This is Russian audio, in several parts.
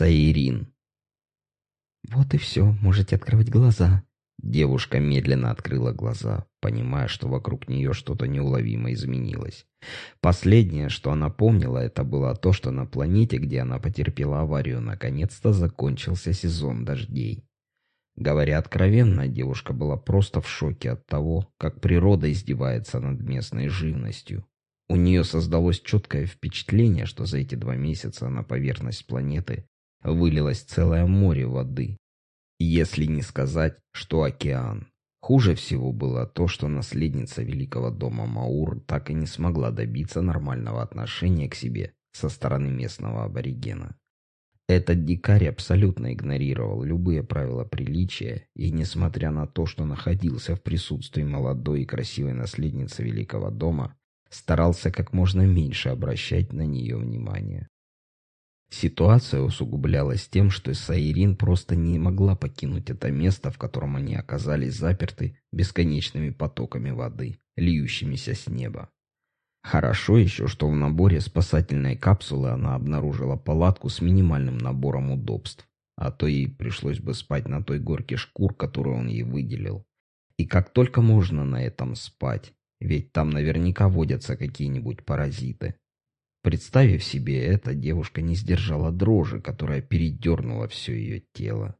Саирин. «Вот и все, можете открывать глаза». Девушка медленно открыла глаза, понимая, что вокруг нее что-то неуловимо изменилось. Последнее, что она помнила, это было то, что на планете, где она потерпела аварию, наконец-то закончился сезон дождей. Говоря откровенно, девушка была просто в шоке от того, как природа издевается над местной живностью. У нее создалось четкое впечатление, что за эти два месяца на поверхность планеты вылилось целое море воды. Если не сказать, что океан. Хуже всего было то, что наследница великого дома Маур так и не смогла добиться нормального отношения к себе со стороны местного аборигена. Этот дикарь абсолютно игнорировал любые правила приличия и, несмотря на то, что находился в присутствии молодой и красивой наследницы великого дома, старался как можно меньше обращать на нее внимание. Ситуация усугублялась тем, что Саирин просто не могла покинуть это место, в котором они оказались заперты бесконечными потоками воды, льющимися с неба. Хорошо еще, что в наборе спасательной капсулы она обнаружила палатку с минимальным набором удобств, а то ей пришлось бы спать на той горке шкур, которую он ей выделил. И как только можно на этом спать, ведь там наверняка водятся какие-нибудь паразиты. Представив себе это, девушка не сдержала дрожи, которая передернула все ее тело.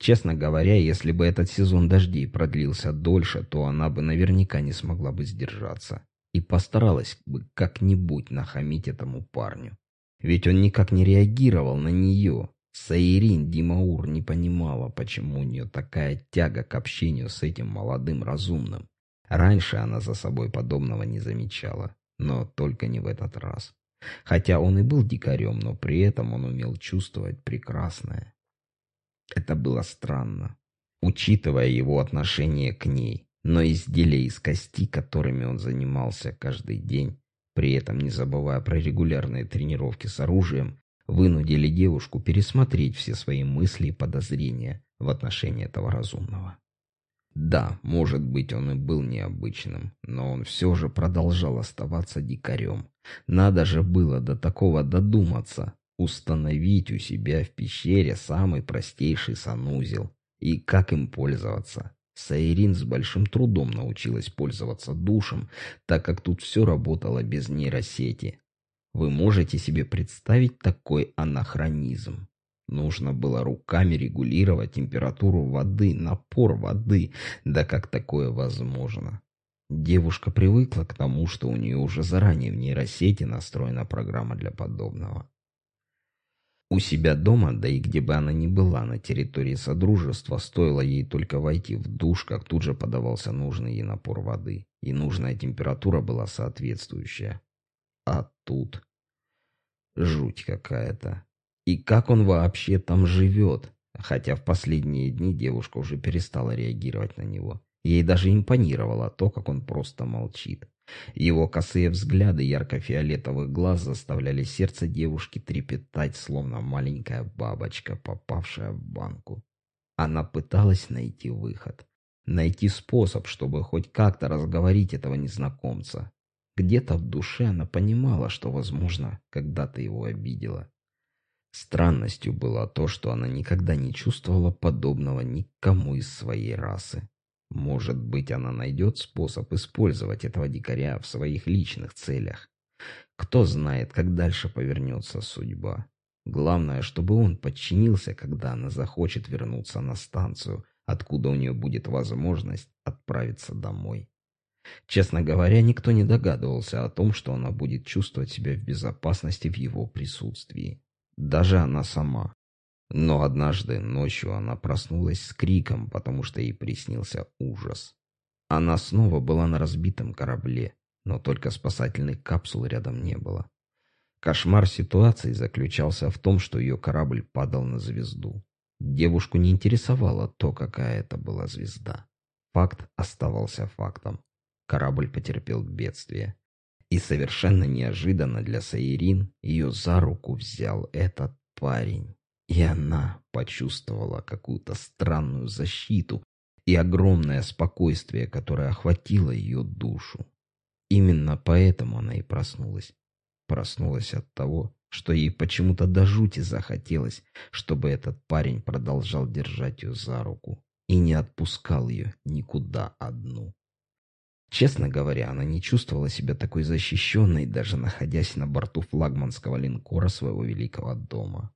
Честно говоря, если бы этот сезон дождей продлился дольше, то она бы наверняка не смогла бы сдержаться и постаралась бы как-нибудь нахамить этому парню. Ведь он никак не реагировал на нее. Саирин Димаур не понимала, почему у нее такая тяга к общению с этим молодым разумным. Раньше она за собой подобного не замечала, но только не в этот раз. Хотя он и был дикарем, но при этом он умел чувствовать прекрасное. Это было странно, учитывая его отношение к ней, но изделия из кости, которыми он занимался каждый день, при этом не забывая про регулярные тренировки с оружием, вынудили девушку пересмотреть все свои мысли и подозрения в отношении этого разумного. Да, может быть, он и был необычным, но он все же продолжал оставаться дикарем. Надо же было до такого додуматься, установить у себя в пещере самый простейший санузел. И как им пользоваться? Сайрин с большим трудом научилась пользоваться душем, так как тут все работало без нейросети. Вы можете себе представить такой анахронизм? Нужно было руками регулировать температуру воды, напор воды. Да как такое возможно? Девушка привыкла к тому, что у нее уже заранее в нейросети настроена программа для подобного. У себя дома, да и где бы она ни была на территории Содружества, стоило ей только войти в душ, как тут же подавался нужный ей напор воды, и нужная температура была соответствующая. А тут... Жуть какая-то. И как он вообще там живет? Хотя в последние дни девушка уже перестала реагировать на него. Ей даже импонировало то, как он просто молчит. Его косые взгляды ярко-фиолетовых глаз заставляли сердце девушки трепетать, словно маленькая бабочка, попавшая в банку. Она пыталась найти выход. Найти способ, чтобы хоть как-то разговорить этого незнакомца. Где-то в душе она понимала, что, возможно, когда-то его обидела. Странностью было то, что она никогда не чувствовала подобного никому из своей расы. Может быть, она найдет способ использовать этого дикаря в своих личных целях. Кто знает, как дальше повернется судьба. Главное, чтобы он подчинился, когда она захочет вернуться на станцию, откуда у нее будет возможность отправиться домой. Честно говоря, никто не догадывался о том, что она будет чувствовать себя в безопасности в его присутствии. Даже она сама. Но однажды ночью она проснулась с криком, потому что ей приснился ужас. Она снова была на разбитом корабле, но только спасательных капсул рядом не было. Кошмар ситуации заключался в том, что ее корабль падал на звезду. Девушку не интересовало то, какая это была звезда. Факт оставался фактом. Корабль потерпел бедствие. И совершенно неожиданно для Саирин ее за руку взял этот парень. И она почувствовала какую-то странную защиту и огромное спокойствие, которое охватило ее душу. Именно поэтому она и проснулась. Проснулась от того, что ей почему-то до жути захотелось, чтобы этот парень продолжал держать ее за руку и не отпускал ее никуда одну. Честно говоря, она не чувствовала себя такой защищенной, даже находясь на борту флагманского линкора своего великого дома.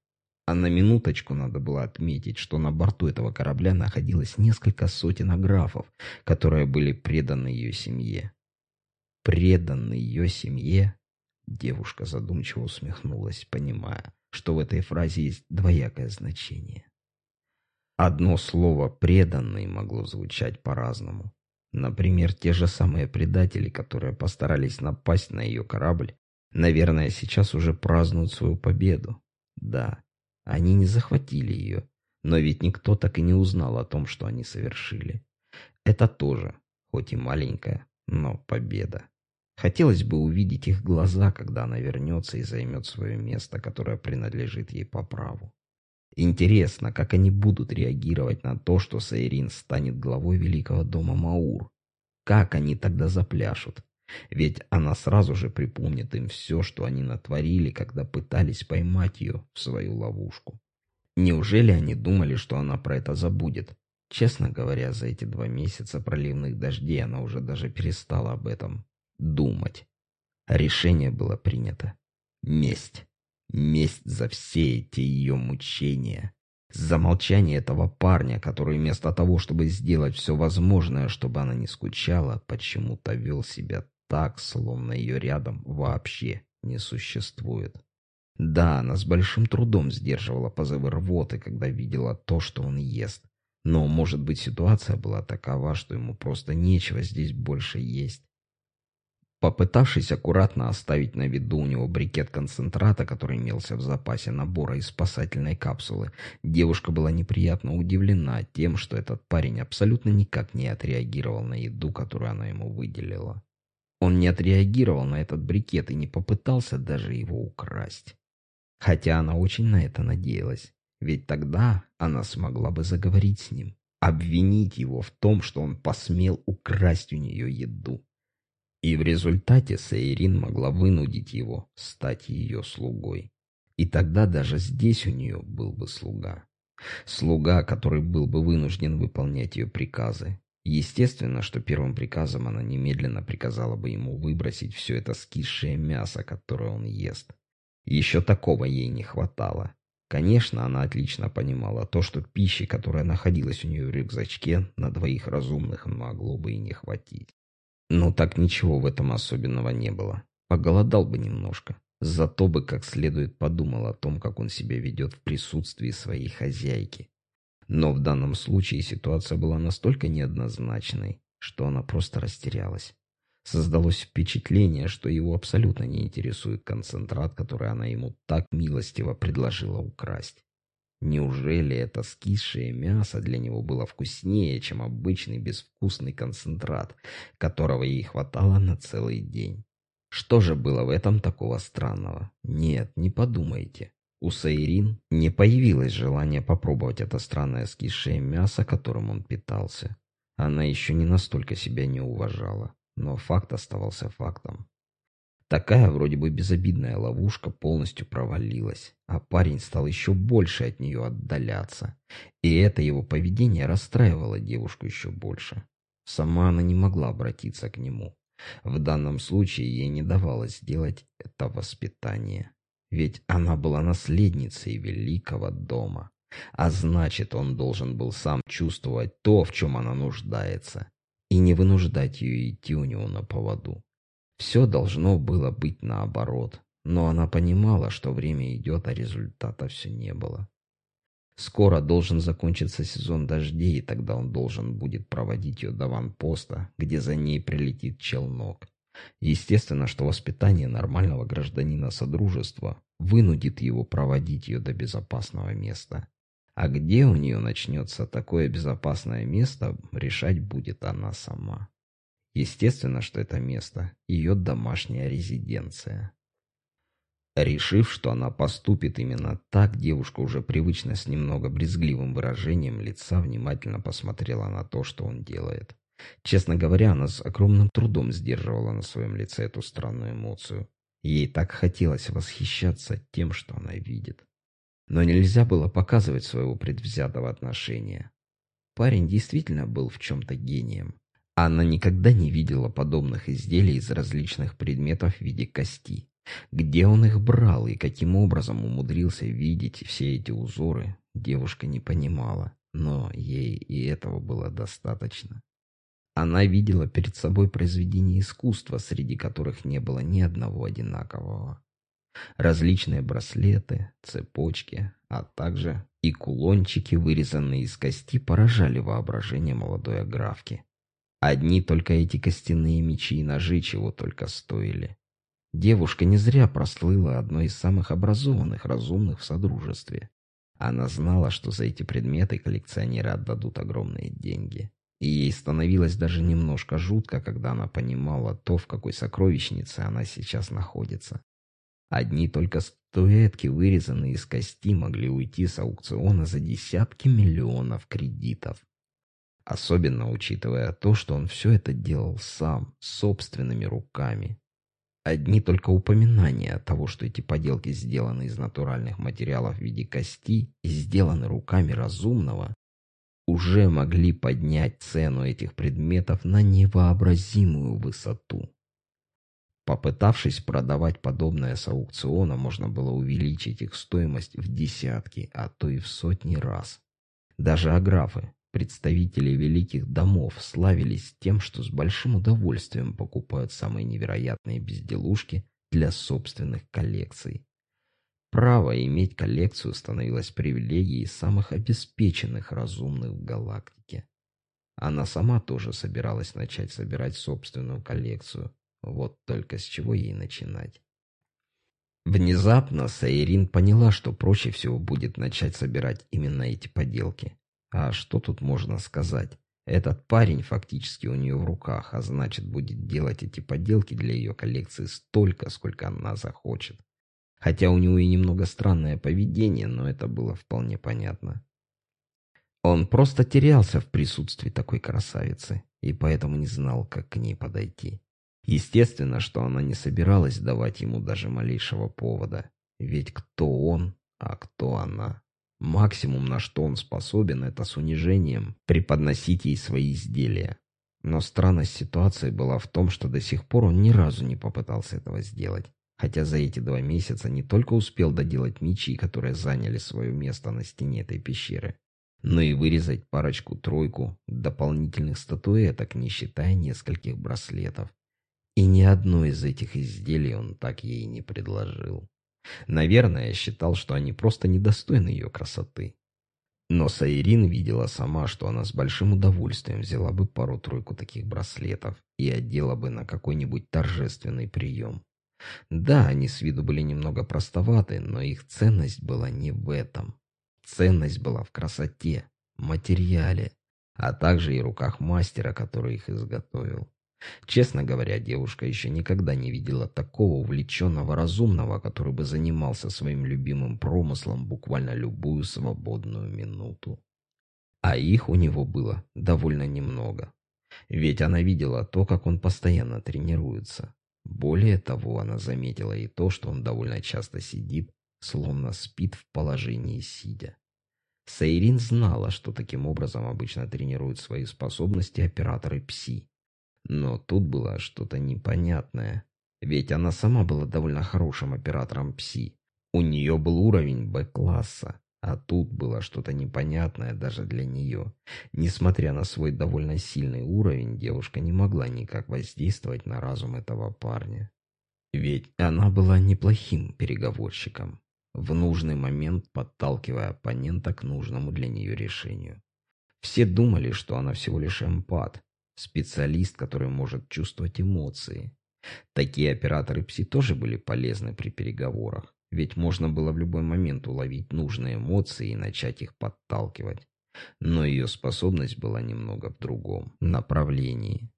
А на минуточку надо было отметить, что на борту этого корабля находилось несколько сотен аграфов, которые были преданы ее семье. Преданы ее семье? Девушка задумчиво усмехнулась, понимая, что в этой фразе есть двоякое значение. Одно слово «преданный» могло звучать по-разному. Например, те же самые предатели, которые постарались напасть на ее корабль, наверное, сейчас уже празднуют свою победу. Да, они не захватили ее, но ведь никто так и не узнал о том, что они совершили. Это тоже, хоть и маленькая, но победа. Хотелось бы увидеть их глаза, когда она вернется и займет свое место, которое принадлежит ей по праву. Интересно, как они будут реагировать на то, что Сайрин станет главой великого дома Маур. Как они тогда запляшут? Ведь она сразу же припомнит им все, что они натворили, когда пытались поймать ее в свою ловушку. Неужели они думали, что она про это забудет? Честно говоря, за эти два месяца проливных дождей она уже даже перестала об этом думать. Решение было принято. Месть. Месть за все эти ее мучения. За молчание этого парня, который вместо того, чтобы сделать все возможное, чтобы она не скучала, почему-то вел себя так, словно ее рядом вообще не существует. Да, она с большим трудом сдерживала позывы рвоты, когда видела то, что он ест. Но, может быть, ситуация была такова, что ему просто нечего здесь больше есть. Попытавшись аккуратно оставить на виду у него брикет концентрата, который имелся в запасе набора из спасательной капсулы, девушка была неприятно удивлена тем, что этот парень абсолютно никак не отреагировал на еду, которую она ему выделила. Он не отреагировал на этот брикет и не попытался даже его украсть. Хотя она очень на это надеялась, ведь тогда она смогла бы заговорить с ним, обвинить его в том, что он посмел украсть у нее еду. И в результате Сейрин могла вынудить его стать ее слугой. И тогда даже здесь у нее был бы слуга. Слуга, который был бы вынужден выполнять ее приказы. Естественно, что первым приказом она немедленно приказала бы ему выбросить все это скисшее мясо, которое он ест. Еще такого ей не хватало. Конечно, она отлично понимала то, что пищи, которая находилась у нее в рюкзачке, на двоих разумных могло бы и не хватить. Но так ничего в этом особенного не было. Поголодал бы немножко. Зато бы как следует подумал о том, как он себя ведет в присутствии своей хозяйки. Но в данном случае ситуация была настолько неоднозначной, что она просто растерялась. Создалось впечатление, что его абсолютно не интересует концентрат, который она ему так милостиво предложила украсть. Неужели это скисшее мясо для него было вкуснее, чем обычный безвкусный концентрат, которого ей хватало на целый день? Что же было в этом такого странного? Нет, не подумайте. У Сейрин не появилось желания попробовать это странное скисшее мясо, которым он питался. Она еще не настолько себя не уважала, но факт оставался фактом. Такая вроде бы безобидная ловушка полностью провалилась, а парень стал еще больше от нее отдаляться. И это его поведение расстраивало девушку еще больше. Сама она не могла обратиться к нему. В данном случае ей не давалось сделать это воспитание. Ведь она была наследницей великого дома. А значит, он должен был сам чувствовать то, в чем она нуждается, и не вынуждать ее идти у него на поводу. Все должно было быть наоборот, но она понимала, что время идет, а результата все не было. Скоро должен закончиться сезон дождей, и тогда он должен будет проводить ее до ванпоста, где за ней прилетит челнок. Естественно, что воспитание нормального гражданина Содружества вынудит его проводить ее до безопасного места. А где у нее начнется такое безопасное место, решать будет она сама. Естественно, что это место – ее домашняя резиденция. Решив, что она поступит именно так, девушка уже привычно с немного брезгливым выражением лица внимательно посмотрела на то, что он делает. Честно говоря, она с огромным трудом сдерживала на своем лице эту странную эмоцию. Ей так хотелось восхищаться тем, что она видит. Но нельзя было показывать своего предвзятого отношения. Парень действительно был в чем-то гением. Она никогда не видела подобных изделий из различных предметов в виде кости. Где он их брал и каким образом умудрился видеть все эти узоры, девушка не понимала, но ей и этого было достаточно. Она видела перед собой произведения искусства, среди которых не было ни одного одинакового. Различные браслеты, цепочки, а также и кулончики, вырезанные из кости, поражали воображение молодой аграфки. Одни только эти костяные мечи и ножи чего только стоили. Девушка не зря прослыла одной из самых образованных, разумных в Содружестве. Она знала, что за эти предметы коллекционеры отдадут огромные деньги. И ей становилось даже немножко жутко, когда она понимала то, в какой сокровищнице она сейчас находится. Одни только статуэтки, вырезанные из кости, могли уйти с аукциона за десятки миллионов кредитов. Особенно учитывая то, что он все это делал сам, собственными руками. Одни только упоминания того, что эти поделки сделаны из натуральных материалов в виде кости и сделаны руками разумного, уже могли поднять цену этих предметов на невообразимую высоту. Попытавшись продавать подобное с аукциона, можно было увеличить их стоимость в десятки, а то и в сотни раз. Даже аграфы, Представители великих домов славились тем, что с большим удовольствием покупают самые невероятные безделушки для собственных коллекций. Право иметь коллекцию становилось привилегией самых обеспеченных разумных в галактике. Она сама тоже собиралась начать собирать собственную коллекцию. Вот только с чего ей начинать. Внезапно Саирин поняла, что проще всего будет начать собирать именно эти поделки. А что тут можно сказать? Этот парень фактически у нее в руках, а значит будет делать эти поделки для ее коллекции столько, сколько она захочет. Хотя у него и немного странное поведение, но это было вполне понятно. Он просто терялся в присутствии такой красавицы, и поэтому не знал, как к ней подойти. Естественно, что она не собиралась давать ему даже малейшего повода. Ведь кто он, а кто она? Максимум, на что он способен, это с унижением преподносить ей свои изделия. Но странность ситуации была в том, что до сих пор он ни разу не попытался этого сделать. Хотя за эти два месяца не только успел доделать мечи, которые заняли свое место на стене этой пещеры, но и вырезать парочку-тройку дополнительных статуэток, не считая нескольких браслетов. И ни одно из этих изделий он так ей не предложил. Наверное, считал, что они просто недостойны ее красоты. Но Саирин видела сама, что она с большим удовольствием взяла бы пару-тройку таких браслетов и одела бы на какой-нибудь торжественный прием. Да, они с виду были немного простоваты, но их ценность была не в этом. Ценность была в красоте, материале, а также и руках мастера, который их изготовил. Честно говоря, девушка еще никогда не видела такого увлеченного разумного, который бы занимался своим любимым промыслом буквально любую свободную минуту. А их у него было довольно немного. Ведь она видела то, как он постоянно тренируется. Более того, она заметила и то, что он довольно часто сидит, словно спит в положении сидя. Сейрин знала, что таким образом обычно тренируют свои способности операторы ПСИ. Но тут было что-то непонятное. Ведь она сама была довольно хорошим оператором ПСИ. У нее был уровень Б-класса. А тут было что-то непонятное даже для нее. Несмотря на свой довольно сильный уровень, девушка не могла никак воздействовать на разум этого парня. Ведь она была неплохим переговорщиком, в нужный момент подталкивая оппонента к нужному для нее решению. Все думали, что она всего лишь эмпат, Специалист, который может чувствовать эмоции. Такие операторы ПСИ тоже были полезны при переговорах, ведь можно было в любой момент уловить нужные эмоции и начать их подталкивать. Но ее способность была немного в другом направлении.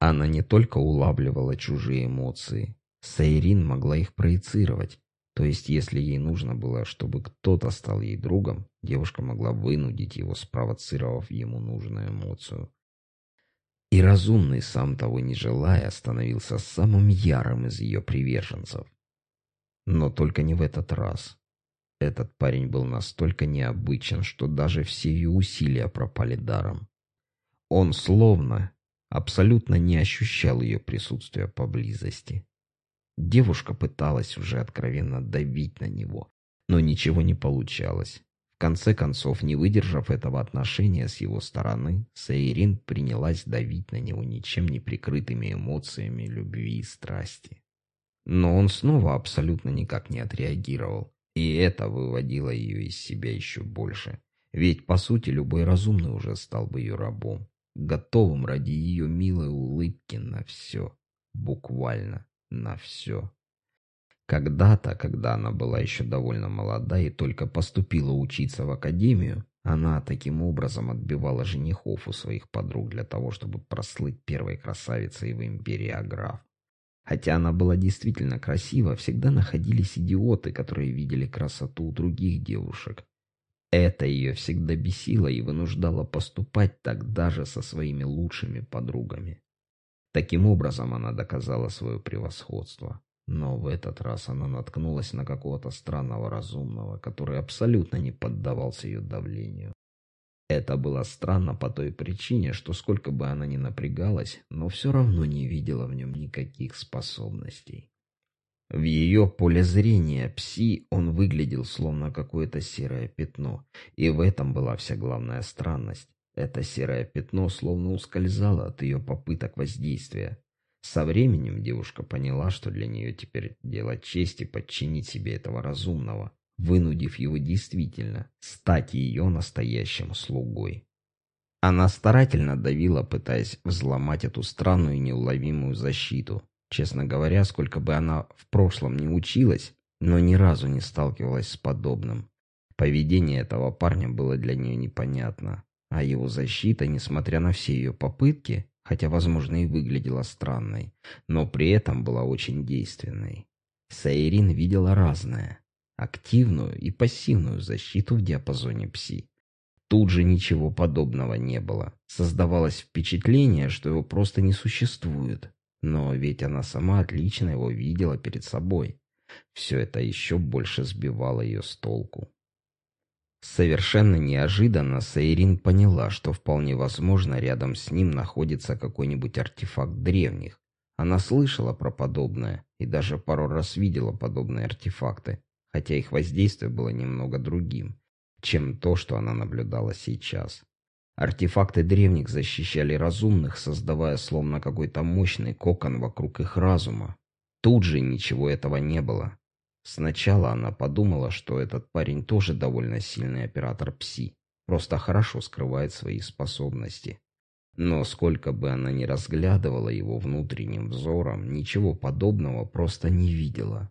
Она не только улавливала чужие эмоции, Сайрин могла их проецировать. То есть, если ей нужно было, чтобы кто-то стал ей другом, девушка могла вынудить его, спровоцировав ему нужную эмоцию. И разумный, сам того не желая, становился самым ярым из ее приверженцев. Но только не в этот раз. Этот парень был настолько необычен, что даже все ее усилия пропали даром. Он словно абсолютно не ощущал ее присутствия поблизости. Девушка пыталась уже откровенно давить на него, но ничего не получалось. Конце концов, не выдержав этого отношения с его стороны, Сейрин принялась давить на него ничем не прикрытыми эмоциями любви и страсти. Но он снова абсолютно никак не отреагировал, и это выводило ее из себя еще больше. Ведь, по сути, любой разумный уже стал бы ее рабом, готовым ради ее милой улыбки на все, буквально на все. Когда-то, когда она была еще довольно молода и только поступила учиться в академию, она таким образом отбивала женихов у своих подруг для того, чтобы прослыть первой красавицей в империи Аграф. Хотя она была действительно красива, всегда находились идиоты, которые видели красоту у других девушек. Это ее всегда бесило и вынуждало поступать так даже со своими лучшими подругами. Таким образом она доказала свое превосходство. Но в этот раз она наткнулась на какого-то странного разумного, который абсолютно не поддавался ее давлению. Это было странно по той причине, что сколько бы она ни напрягалась, но все равно не видела в нем никаких способностей. В ее поле зрения пси он выглядел словно какое-то серое пятно, и в этом была вся главная странность. Это серое пятно словно ускользало от ее попыток воздействия. Со временем девушка поняла, что для нее теперь дело чести подчинить себе этого разумного, вынудив его действительно стать ее настоящим слугой. Она старательно давила, пытаясь взломать эту странную неуловимую защиту. Честно говоря, сколько бы она в прошлом не училась, но ни разу не сталкивалась с подобным. Поведение этого парня было для нее непонятно, а его защита, несмотря на все ее попытки, хотя, возможно, и выглядела странной, но при этом была очень действенной. Саирин видела разное активную и пассивную защиту в диапазоне пси. Тут же ничего подобного не было. Создавалось впечатление, что его просто не существует. Но ведь она сама отлично его видела перед собой. Все это еще больше сбивало ее с толку. Совершенно неожиданно Сейрин поняла, что вполне возможно рядом с ним находится какой-нибудь артефакт древних. Она слышала про подобное и даже пару раз видела подобные артефакты, хотя их воздействие было немного другим, чем то, что она наблюдала сейчас. Артефакты древних защищали разумных, создавая словно какой-то мощный кокон вокруг их разума. Тут же ничего этого не было. Сначала она подумала, что этот парень тоже довольно сильный оператор пси, просто хорошо скрывает свои способности. Но сколько бы она ни разглядывала его внутренним взором, ничего подобного просто не видела.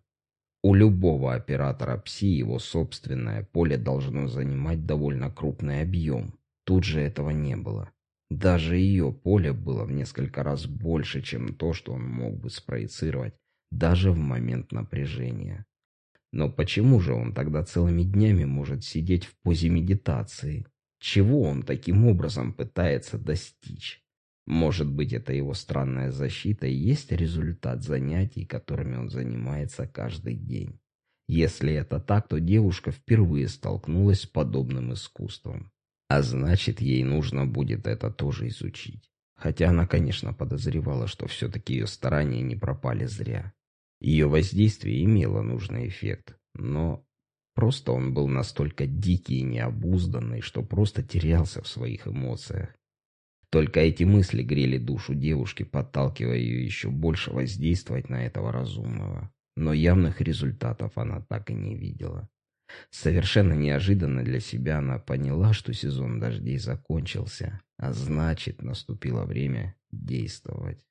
У любого оператора ПСИ его собственное поле должно занимать довольно крупный объем. Тут же этого не было. Даже ее поле было в несколько раз больше, чем то, что он мог бы спроецировать, даже в момент напряжения. Но почему же он тогда целыми днями может сидеть в позе медитации? Чего он таким образом пытается достичь? Может быть, это его странная защита и есть результат занятий, которыми он занимается каждый день. Если это так, то девушка впервые столкнулась с подобным искусством. А значит, ей нужно будет это тоже изучить. Хотя она, конечно, подозревала, что все-таки ее старания не пропали зря. Ее воздействие имело нужный эффект, но просто он был настолько дикий и необузданный, что просто терялся в своих эмоциях. Только эти мысли грели душу девушки, подталкивая ее еще больше воздействовать на этого разумного. Но явных результатов она так и не видела. Совершенно неожиданно для себя она поняла, что сезон дождей закончился, а значит, наступило время действовать.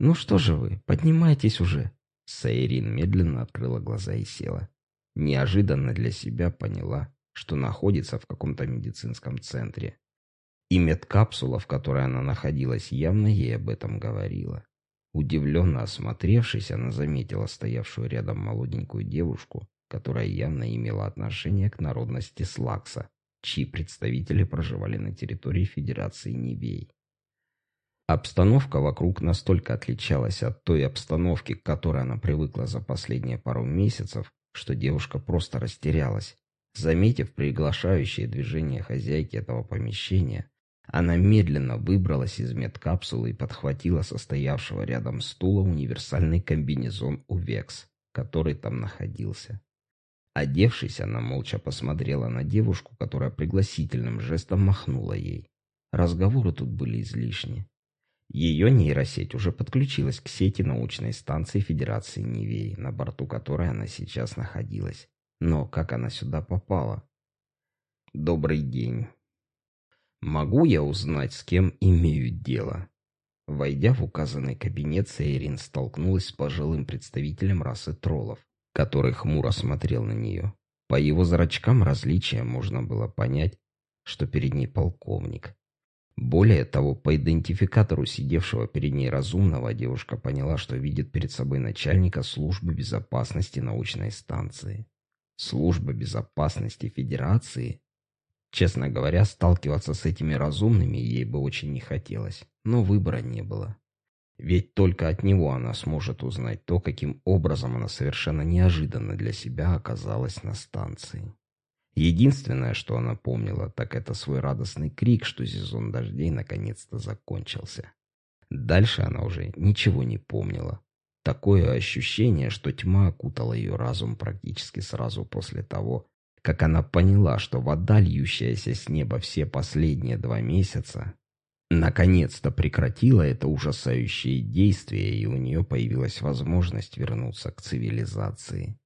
«Ну что же вы, поднимайтесь уже!» Сайрин медленно открыла глаза и села. Неожиданно для себя поняла, что находится в каком-то медицинском центре. И медкапсула, в которой она находилась, явно ей об этом говорила. Удивленно осмотревшись, она заметила стоявшую рядом молоденькую девушку, которая явно имела отношение к народности Слакса, чьи представители проживали на территории Федерации Нивей. Обстановка вокруг настолько отличалась от той обстановки, к которой она привыкла за последние пару месяцев, что девушка просто растерялась. Заметив приглашающее движение хозяйки этого помещения, она медленно выбралась из медкапсулы и подхватила состоявшего рядом стула универсальный комбинезон Увекс, который там находился. Одевшись, она молча посмотрела на девушку, которая пригласительным жестом махнула ей. Разговоры тут были излишни. Ее нейросеть уже подключилась к сети научной станции Федерации Нивей, на борту которой она сейчас находилась. Но как она сюда попала? Добрый день. Могу я узнать, с кем имею дело? Войдя в указанный кабинет, Сейрин столкнулась с пожилым представителем расы троллов, который хмуро смотрел на нее. По его зрачкам различия можно было понять, что перед ней полковник. Более того, по идентификатору сидевшего перед ней разумного девушка поняла, что видит перед собой начальника службы безопасности научной станции. Служба безопасности Федерации? Честно говоря, сталкиваться с этими разумными ей бы очень не хотелось, но выбора не было. Ведь только от него она сможет узнать то, каким образом она совершенно неожиданно для себя оказалась на станции. Единственное, что она помнила, так это свой радостный крик, что сезон дождей наконец-то закончился. Дальше она уже ничего не помнила. Такое ощущение, что тьма окутала ее разум практически сразу после того, как она поняла, что вода, льющаяся с неба все последние два месяца, наконец-то прекратила это ужасающее действие, и у нее появилась возможность вернуться к цивилизации.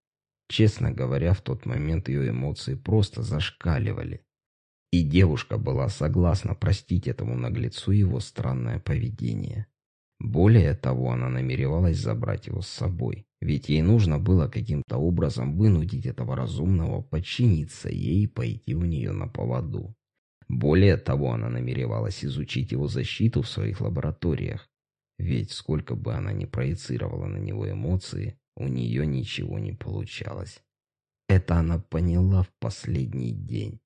Честно говоря, в тот момент ее эмоции просто зашкаливали. И девушка была согласна простить этому наглецу его странное поведение. Более того, она намеревалась забрать его с собой, ведь ей нужно было каким-то образом вынудить этого разумного подчиниться ей и пойти у нее на поводу. Более того, она намеревалась изучить его защиту в своих лабораториях, ведь сколько бы она ни проецировала на него эмоции, у нее ничего не получалось. Это она поняла в последний день.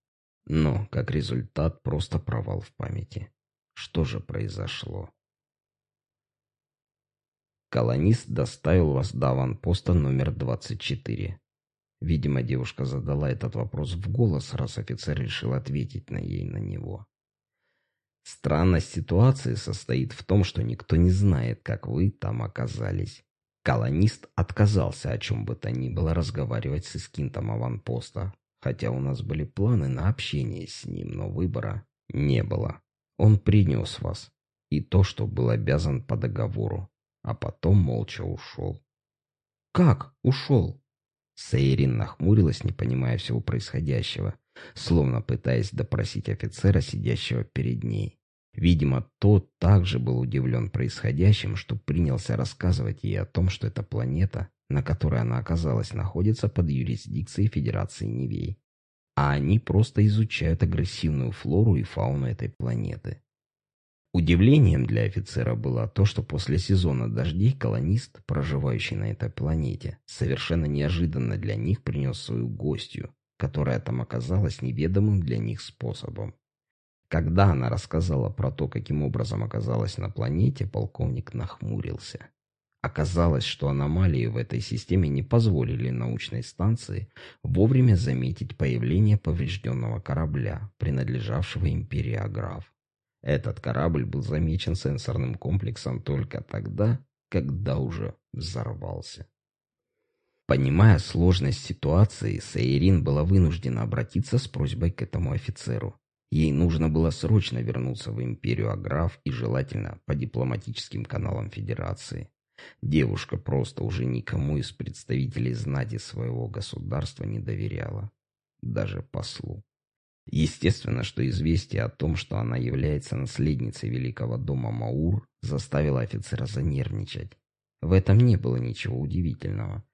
Но, как результат, просто провал в памяти. Что же произошло? Колонист доставил вас до аванпоста номер 24. Видимо, девушка задала этот вопрос в голос, раз офицер решил ответить на ей на него. Странность ситуации состоит в том, что никто не знает, как вы там оказались. Колонист отказался о чем бы то ни было разговаривать с эскинтом аванпоста, хотя у нас были планы на общение с ним, но выбора не было. Он принес вас, и то, что был обязан по договору, а потом молча ушел. «Как ушел?» Сейрин нахмурилась, не понимая всего происходящего, словно пытаясь допросить офицера, сидящего перед ней. Видимо, тот также был удивлен происходящим, что принялся рассказывать ей о том, что эта планета, на которой она оказалась, находится под юрисдикцией Федерации Невей. А они просто изучают агрессивную флору и фауну этой планеты. Удивлением для офицера было то, что после сезона дождей колонист, проживающий на этой планете, совершенно неожиданно для них принес свою гостью, которая там оказалась неведомым для них способом. Когда она рассказала про то, каким образом оказалась на планете, полковник нахмурился. Оказалось, что аномалии в этой системе не позволили научной станции вовремя заметить появление поврежденного корабля, принадлежавшего империи Аграф. Этот корабль был замечен сенсорным комплексом только тогда, когда уже взорвался. Понимая сложность ситуации, Сейрин была вынуждена обратиться с просьбой к этому офицеру. Ей нужно было срочно вернуться в империю Аграф и желательно по дипломатическим каналам Федерации. Девушка просто уже никому из представителей знати своего государства не доверяла. Даже послу. Естественно, что известие о том, что она является наследницей великого дома Маур, заставило офицера занервничать. В этом не было ничего удивительного.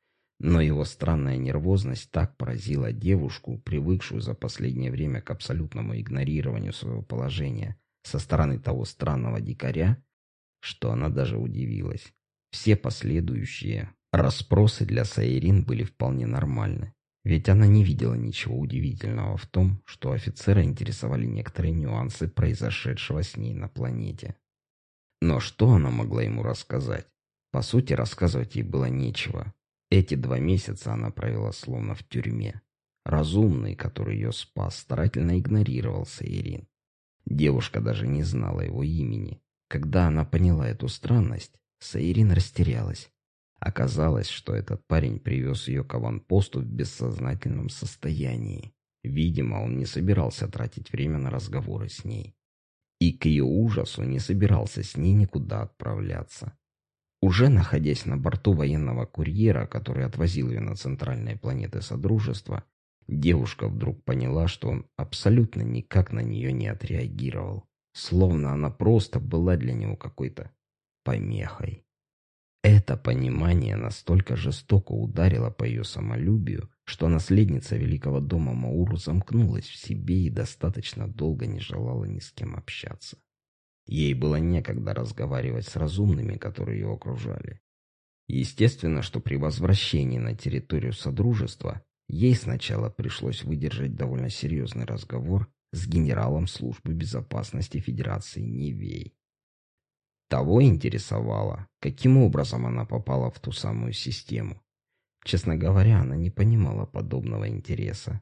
Но его странная нервозность так поразила девушку, привыкшую за последнее время к абсолютному игнорированию своего положения со стороны того странного дикаря, что она даже удивилась. Все последующие расспросы для Сайрин были вполне нормальны, ведь она не видела ничего удивительного в том, что офицера интересовали некоторые нюансы произошедшего с ней на планете. Но что она могла ему рассказать? По сути, рассказывать ей было нечего. Эти два месяца она провела словно в тюрьме. Разумный, который ее спас, старательно игнорировал Саирин. Девушка даже не знала его имени. Когда она поняла эту странность, Саирин растерялась. Оказалось, что этот парень привез ее к аванпосту в бессознательном состоянии. Видимо, он не собирался тратить время на разговоры с ней. И к ее ужасу не собирался с ней никуда отправляться. Уже находясь на борту военного курьера, который отвозил ее на центральные планеты Содружества, девушка вдруг поняла, что он абсолютно никак на нее не отреагировал. Словно она просто была для него какой-то помехой. Это понимание настолько жестоко ударило по ее самолюбию, что наследница великого дома Маур замкнулась в себе и достаточно долго не желала ни с кем общаться. Ей было некогда разговаривать с разумными, которые ее окружали. Естественно, что при возвращении на территорию Содружества ей сначала пришлось выдержать довольно серьезный разговор с генералом службы безопасности Федерации Невей. Того интересовало, каким образом она попала в ту самую систему. Честно говоря, она не понимала подобного интереса.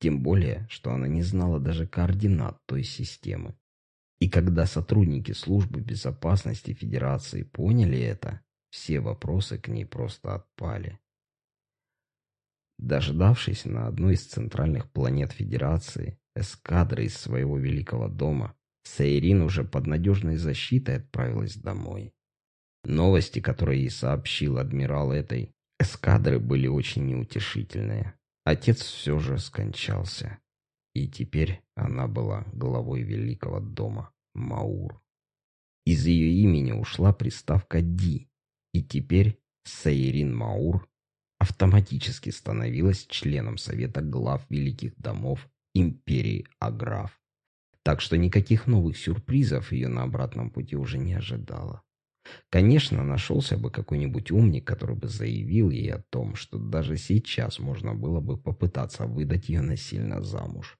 Тем более, что она не знала даже координат той системы. И когда сотрудники службы безопасности Федерации поняли это, все вопросы к ней просто отпали. Дождавшись на одной из центральных планет Федерации эскадры из своего великого дома, Сейрин уже под надежной защитой отправилась домой. Новости, которые ей сообщил адмирал этой эскадры, были очень неутешительные. Отец все же скончался. И теперь она была главой великого дома Маур. Из ее имени ушла приставка «Ди», и теперь Сейрин Маур автоматически становилась членом Совета глав великих домов империи Аграф так что никаких новых сюрпризов ее на обратном пути уже не ожидала. Конечно, нашелся бы какой-нибудь умник, который бы заявил ей о том, что даже сейчас можно было бы попытаться выдать ее насильно замуж.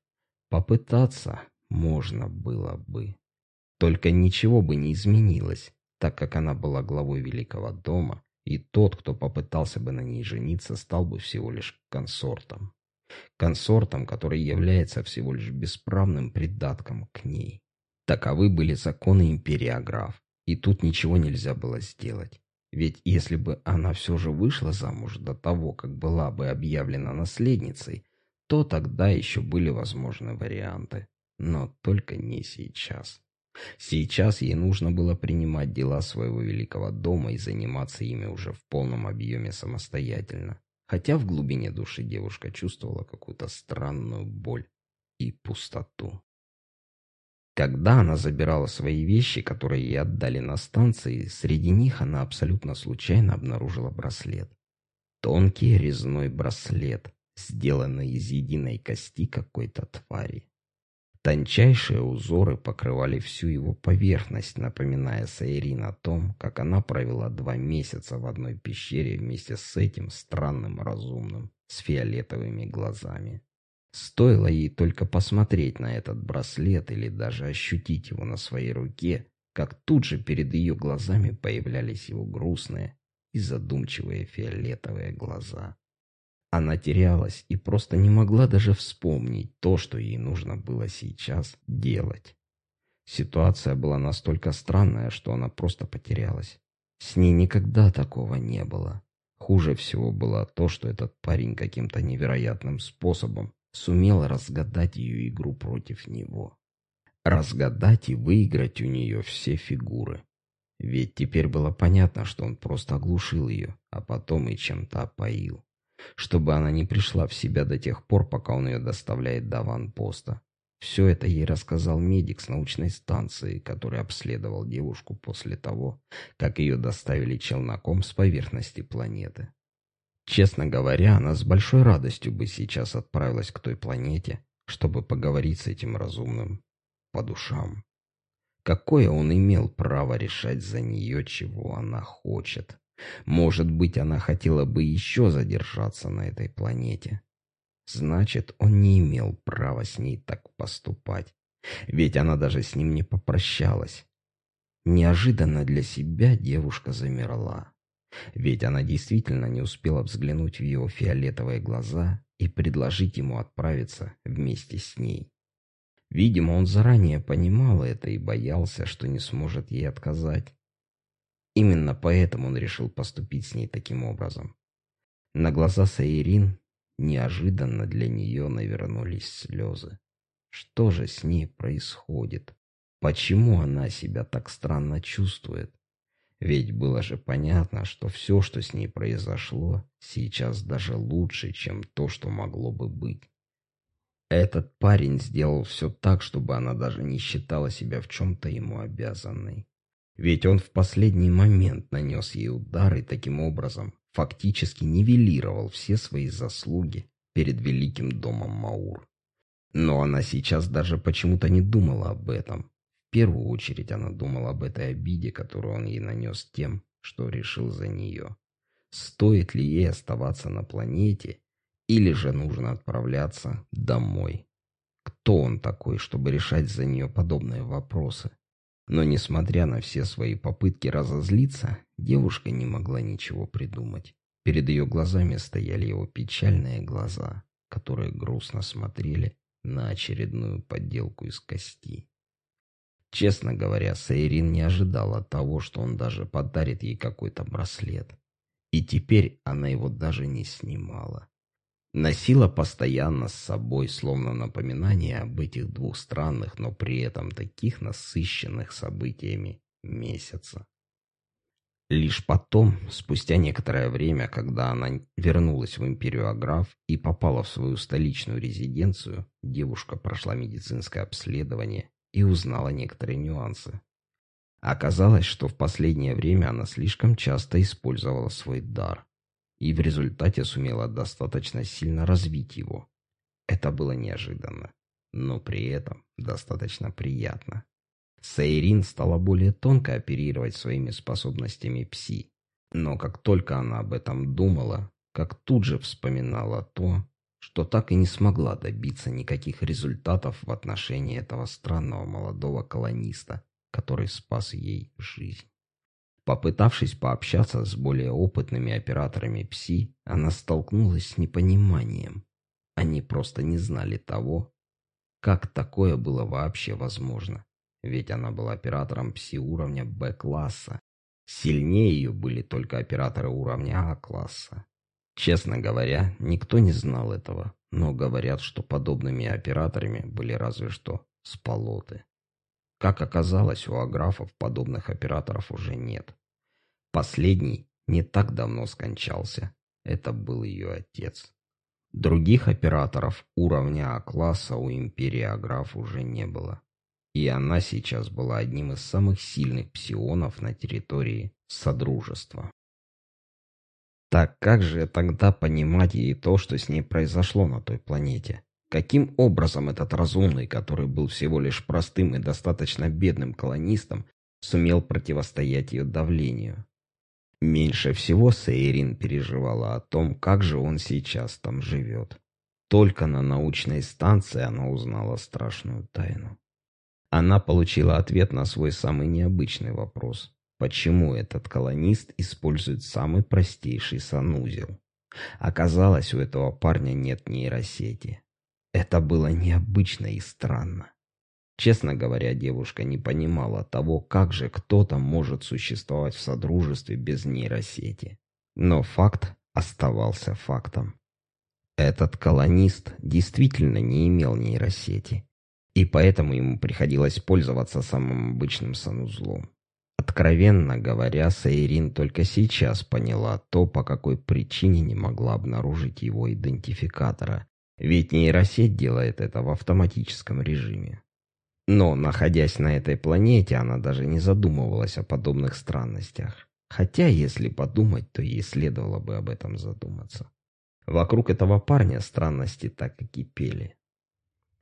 Попытаться можно было бы. Только ничего бы не изменилось, так как она была главой великого дома, и тот, кто попытался бы на ней жениться, стал бы всего лишь консортом консортом, который является всего лишь бесправным придатком к ней. Таковы были законы империограф, и тут ничего нельзя было сделать. Ведь если бы она все же вышла замуж до того, как была бы объявлена наследницей, то тогда еще были возможны варианты. Но только не сейчас. Сейчас ей нужно было принимать дела своего великого дома и заниматься ими уже в полном объеме самостоятельно хотя в глубине души девушка чувствовала какую-то странную боль и пустоту. Когда она забирала свои вещи, которые ей отдали на станции, среди них она абсолютно случайно обнаружила браслет. Тонкий резной браслет, сделанный из единой кости какой-то твари. Тончайшие узоры покрывали всю его поверхность, напоминая Сайрин о том, как она провела два месяца в одной пещере вместе с этим странным разумным с фиолетовыми глазами. Стоило ей только посмотреть на этот браслет или даже ощутить его на своей руке, как тут же перед ее глазами появлялись его грустные и задумчивые фиолетовые глаза. Она терялась и просто не могла даже вспомнить то, что ей нужно было сейчас делать. Ситуация была настолько странная, что она просто потерялась. С ней никогда такого не было. Хуже всего было то, что этот парень каким-то невероятным способом сумел разгадать ее игру против него. Разгадать и выиграть у нее все фигуры. Ведь теперь было понятно, что он просто оглушил ее, а потом и чем-то опоил чтобы она не пришла в себя до тех пор, пока он ее доставляет до ванпоста. Все это ей рассказал медик с научной станции, который обследовал девушку после того, как ее доставили челноком с поверхности планеты. Честно говоря, она с большой радостью бы сейчас отправилась к той планете, чтобы поговорить с этим разумным по душам. Какое он имел право решать за нее, чего она хочет? Может быть, она хотела бы еще задержаться на этой планете. Значит, он не имел права с ней так поступать. Ведь она даже с ним не попрощалась. Неожиданно для себя девушка замерла. Ведь она действительно не успела взглянуть в его фиолетовые глаза и предложить ему отправиться вместе с ней. Видимо, он заранее понимал это и боялся, что не сможет ей отказать. Именно поэтому он решил поступить с ней таким образом. На глаза Саирин неожиданно для нее навернулись слезы. Что же с ней происходит? Почему она себя так странно чувствует? Ведь было же понятно, что все, что с ней произошло, сейчас даже лучше, чем то, что могло бы быть. Этот парень сделал все так, чтобы она даже не считала себя в чем-то ему обязанной. Ведь он в последний момент нанес ей удар и таким образом фактически нивелировал все свои заслуги перед великим домом Маур. Но она сейчас даже почему-то не думала об этом. В первую очередь она думала об этой обиде, которую он ей нанес тем, что решил за нее. Стоит ли ей оставаться на планете, или же нужно отправляться домой? Кто он такой, чтобы решать за нее подобные вопросы? Но, несмотря на все свои попытки разозлиться, девушка не могла ничего придумать. Перед ее глазами стояли его печальные глаза, которые грустно смотрели на очередную подделку из кости. Честно говоря, Сейрин не ожидала того, что он даже подарит ей какой-то браслет. И теперь она его даже не снимала. Носила постоянно с собой, словно напоминание об этих двух странных, но при этом таких насыщенных событиями месяца. Лишь потом, спустя некоторое время, когда она вернулась в империю Аграф и попала в свою столичную резиденцию, девушка прошла медицинское обследование и узнала некоторые нюансы. Оказалось, что в последнее время она слишком часто использовала свой дар и в результате сумела достаточно сильно развить его. Это было неожиданно, но при этом достаточно приятно. Сейрин стала более тонко оперировать своими способностями пси. Но как только она об этом думала, как тут же вспоминала то, что так и не смогла добиться никаких результатов в отношении этого странного молодого колониста, который спас ей жизнь. Попытавшись пообщаться с более опытными операторами ПСИ, она столкнулась с непониманием. Они просто не знали того, как такое было вообще возможно. Ведь она была оператором ПСИ уровня Б-класса. Сильнее ее были только операторы уровня А-класса. Честно говоря, никто не знал этого, но говорят, что подобными операторами были разве что сполоты. Как оказалось, у аграфов подобных операторов уже нет. Последний не так давно скончался. Это был ее отец. Других операторов уровня А-класса у Империи Аграф уже не было. И она сейчас была одним из самых сильных псионов на территории Содружества. Так как же тогда понимать ей то, что с ней произошло на той планете? Каким образом этот разумный, который был всего лишь простым и достаточно бедным колонистом, сумел противостоять ее давлению? Меньше всего Сейрин переживала о том, как же он сейчас там живет. Только на научной станции она узнала страшную тайну. Она получила ответ на свой самый необычный вопрос почему этот колонист использует самый простейший санузел. Оказалось, у этого парня нет нейросети. Это было необычно и странно. Честно говоря, девушка не понимала того, как же кто-то может существовать в содружестве без нейросети. Но факт оставался фактом. Этот колонист действительно не имел нейросети, и поэтому ему приходилось пользоваться самым обычным санузлом. Откровенно говоря, Сейрин только сейчас поняла то, по какой причине не могла обнаружить его идентификатора. Ведь нейросеть делает это в автоматическом режиме. Но, находясь на этой планете, она даже не задумывалась о подобных странностях. Хотя, если подумать, то ей следовало бы об этом задуматься. Вокруг этого парня странности так и кипели.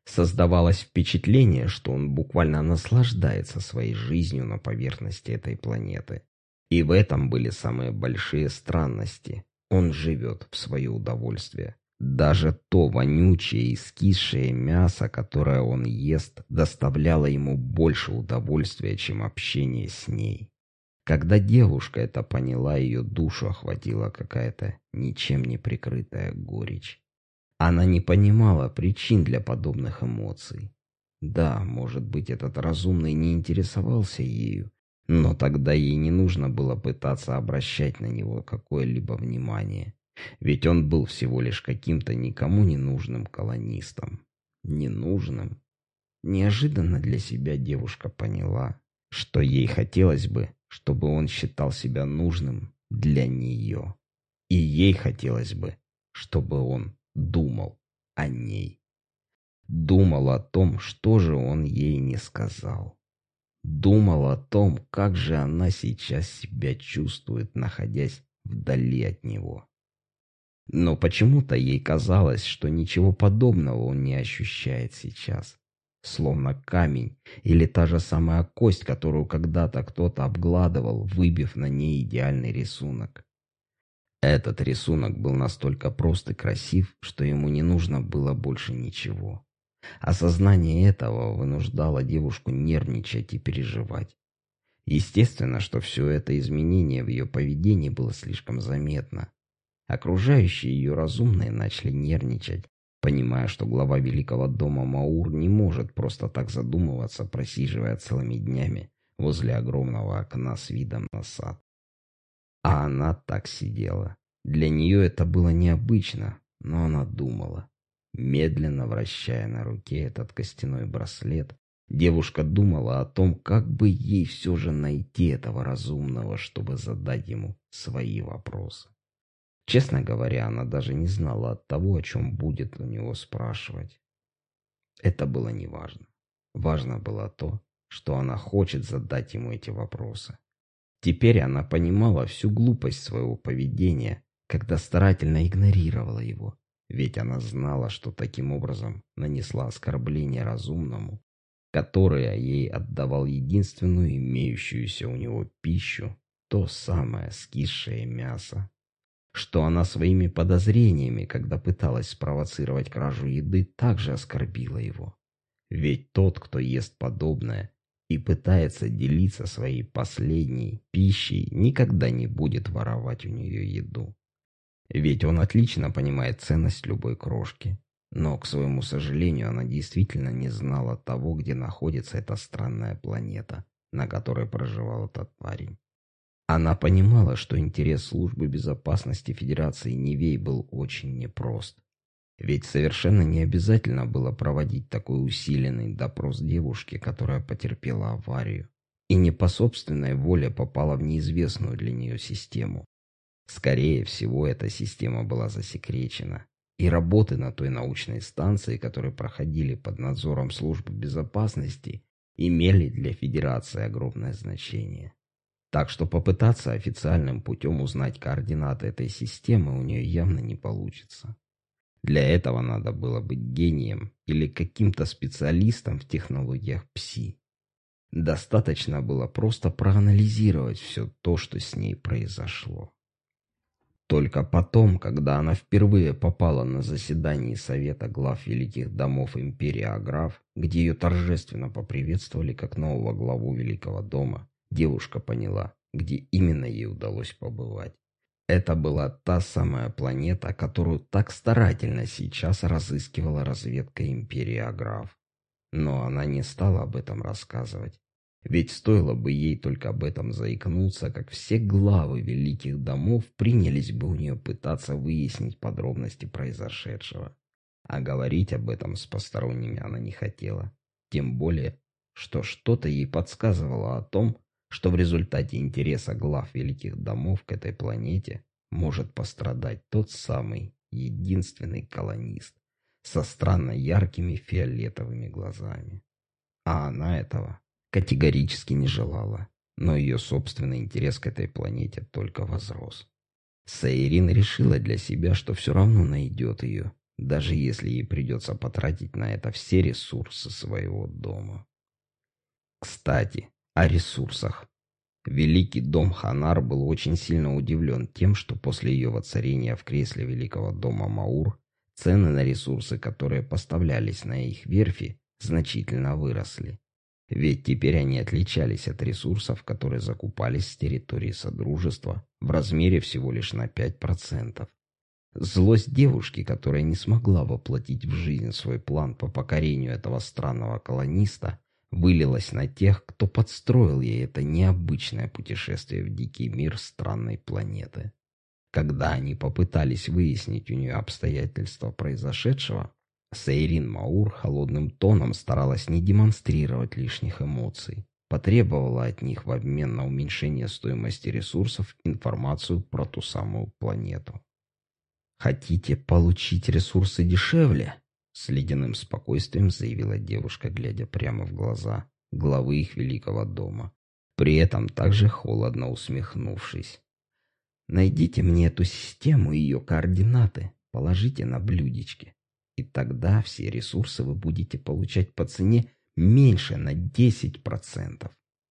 Создавалось впечатление, что он буквально наслаждается своей жизнью на поверхности этой планеты. И в этом были самые большие странности. Он живет в свое удовольствие. Даже то вонючее и скисшее мясо, которое он ест, доставляло ему больше удовольствия, чем общение с ней. Когда девушка это поняла, ее душу охватила какая-то ничем не прикрытая горечь. Она не понимала причин для подобных эмоций. Да, может быть, этот разумный не интересовался ею, но тогда ей не нужно было пытаться обращать на него какое-либо внимание. Ведь он был всего лишь каким-то никому не нужным колонистом. Ненужным. Неожиданно для себя девушка поняла, что ей хотелось бы, чтобы он считал себя нужным для нее. И ей хотелось бы, чтобы он думал о ней. Думал о том, что же он ей не сказал. Думал о том, как же она сейчас себя чувствует, находясь вдали от него. Но почему-то ей казалось, что ничего подобного он не ощущает сейчас. Словно камень или та же самая кость, которую когда-то кто-то обгладывал, выбив на ней идеальный рисунок. Этот рисунок был настолько прост и красив, что ему не нужно было больше ничего. Осознание этого вынуждало девушку нервничать и переживать. Естественно, что все это изменение в ее поведении было слишком заметно. Окружающие ее разумные начали нервничать, понимая, что глава великого дома Маур не может просто так задумываться, просиживая целыми днями возле огромного окна с видом на сад. А она так сидела. Для нее это было необычно, но она думала. Медленно вращая на руке этот костяной браслет, девушка думала о том, как бы ей все же найти этого разумного, чтобы задать ему свои вопросы. Честно говоря, она даже не знала от того, о чем будет у него спрашивать. Это было неважно. Важно было то, что она хочет задать ему эти вопросы. Теперь она понимала всю глупость своего поведения, когда старательно игнорировала его. Ведь она знала, что таким образом нанесла оскорбление разумному, которое ей отдавал единственную имеющуюся у него пищу, то самое скисшее мясо что она своими подозрениями, когда пыталась спровоцировать кражу еды, также оскорбила его. Ведь тот, кто ест подобное и пытается делиться своей последней пищей, никогда не будет воровать у нее еду. Ведь он отлично понимает ценность любой крошки. Но, к своему сожалению, она действительно не знала того, где находится эта странная планета, на которой проживал этот парень. Она понимала, что интерес службы безопасности Федерации Невей был очень непрост. Ведь совершенно не обязательно было проводить такой усиленный допрос девушки, которая потерпела аварию и не по собственной воле попала в неизвестную для нее систему. Скорее всего, эта система была засекречена, и работы на той научной станции, которые проходили под надзором службы безопасности, имели для Федерации огромное значение. Так что попытаться официальным путем узнать координаты этой системы у нее явно не получится. Для этого надо было быть гением или каким-то специалистом в технологиях ПСИ. Достаточно было просто проанализировать все то, что с ней произошло. Только потом, когда она впервые попала на заседание Совета глав Великих Домов Империи Аграф, где ее торжественно поприветствовали как нового главу Великого Дома, Девушка поняла, где именно ей удалось побывать. Это была та самая планета, которую так старательно сейчас разыскивала разведка Империи Аграф. Но она не стала об этом рассказывать. Ведь стоило бы ей только об этом заикнуться, как все главы великих домов принялись бы у нее пытаться выяснить подробности произошедшего. А говорить об этом с посторонними она не хотела. Тем более, что что-то ей подсказывало о том, что в результате интереса глав великих домов к этой планете может пострадать тот самый единственный колонист со странно яркими фиолетовыми глазами. А она этого категорически не желала, но ее собственный интерес к этой планете только возрос. Саирин решила для себя, что все равно найдет ее, даже если ей придется потратить на это все ресурсы своего дома. Кстати, о ресурсах. Великий дом Ханар был очень сильно удивлен тем, что после ее воцарения в кресле Великого дома Маур Цены на ресурсы, которые поставлялись на их верфи, значительно выросли. Ведь теперь они отличались от ресурсов, которые закупались с территории Содружества в размере всего лишь на 5%. Злость девушки, которая не смогла воплотить в жизнь свой план по покорению этого странного колониста, вылилась на тех, кто подстроил ей это необычное путешествие в дикий мир странной планеты. Когда они попытались выяснить у нее обстоятельства произошедшего, Сейрин Маур холодным тоном старалась не демонстрировать лишних эмоций. Потребовала от них в обмен на уменьшение стоимости ресурсов информацию про ту самую планету. «Хотите получить ресурсы дешевле?» С ледяным спокойствием заявила девушка, глядя прямо в глаза главы их великого дома, при этом также холодно усмехнувшись. «Найдите мне эту систему и ее координаты, положите на блюдечке. И тогда все ресурсы вы будете получать по цене меньше на 10%.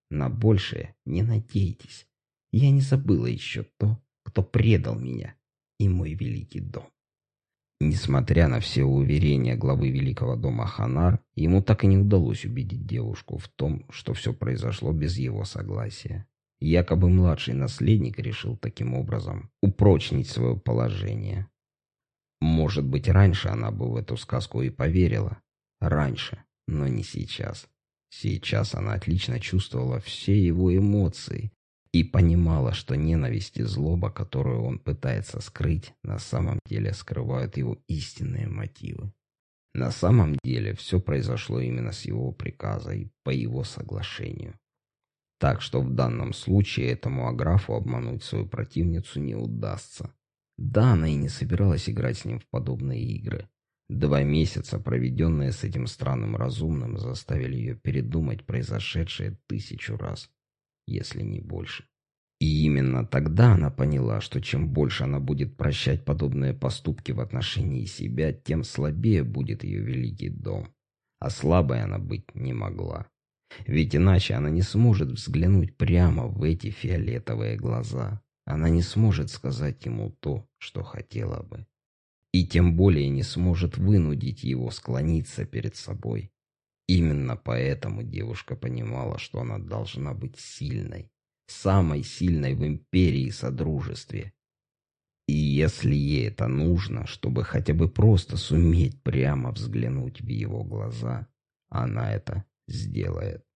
На большее не надейтесь. Я не забыла еще то, кто предал меня и мой великий дом. Несмотря на все уверения главы Великого дома Ханар, ему так и не удалось убедить девушку в том, что все произошло без его согласия. Якобы младший наследник решил таким образом упрочнить свое положение. Может быть, раньше она бы в эту сказку и поверила. Раньше, но не сейчас. Сейчас она отлично чувствовала все его эмоции и понимала, что ненависть и злоба, которую он пытается скрыть, на самом деле скрывают его истинные мотивы. На самом деле все произошло именно с его приказа и по его соглашению. Так что в данном случае этому Аграфу обмануть свою противницу не удастся. Да, она и не собиралась играть с ним в подобные игры. Два месяца, проведенные с этим странным разумным, заставили ее передумать произошедшее тысячу раз, если не больше. И именно тогда она поняла, что чем больше она будет прощать подобные поступки в отношении себя, тем слабее будет ее великий дом. А слабой она быть не могла. Ведь иначе она не сможет взглянуть прямо в эти фиолетовые глаза. Она не сможет сказать ему то, что хотела бы. И тем более не сможет вынудить его склониться перед собой. Именно поэтому девушка понимала, что она должна быть сильной, самой сильной в империи Содружестве. И если ей это нужно, чтобы хотя бы просто суметь прямо взглянуть в его глаза, она это сделает.